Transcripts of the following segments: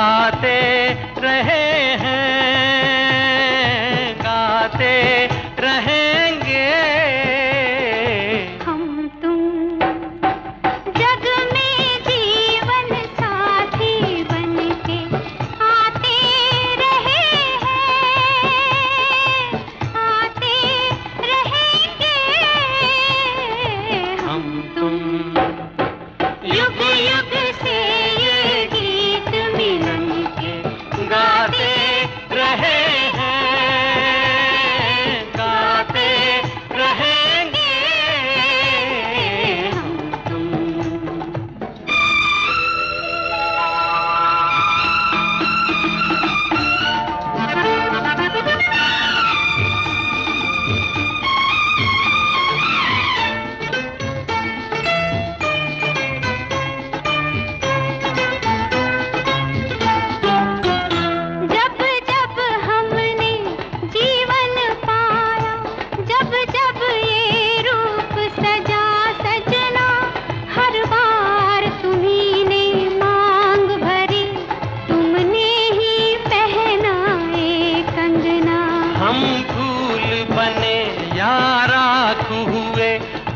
गाते रहे हैं गाते रहे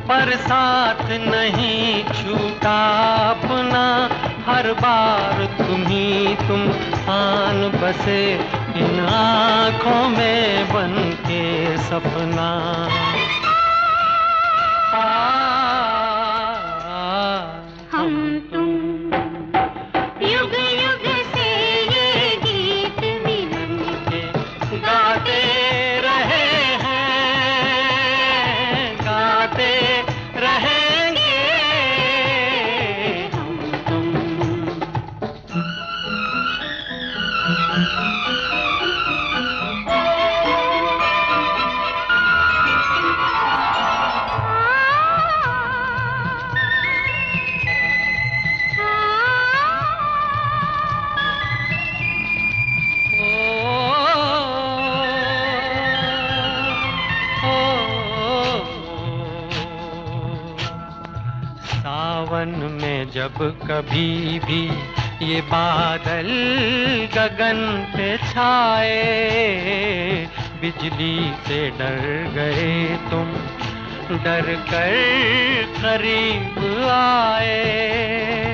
पर साथ नहीं छूटा अपना। हर बार तुम्ही तुम आन बसे इन आँखों में बन के सपना। सावन में जब कभी भी ये बादल गगन पे छाए, बिजली से डर गए तुम, डर कर करीब आए।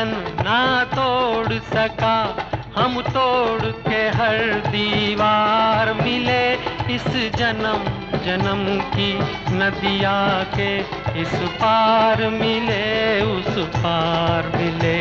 बंधन ना तोड़ सका, हम तोड़ के हर दीवार मिले। इस जन्म जन्म की नदिया के इस पार मिले, उस पार मिले।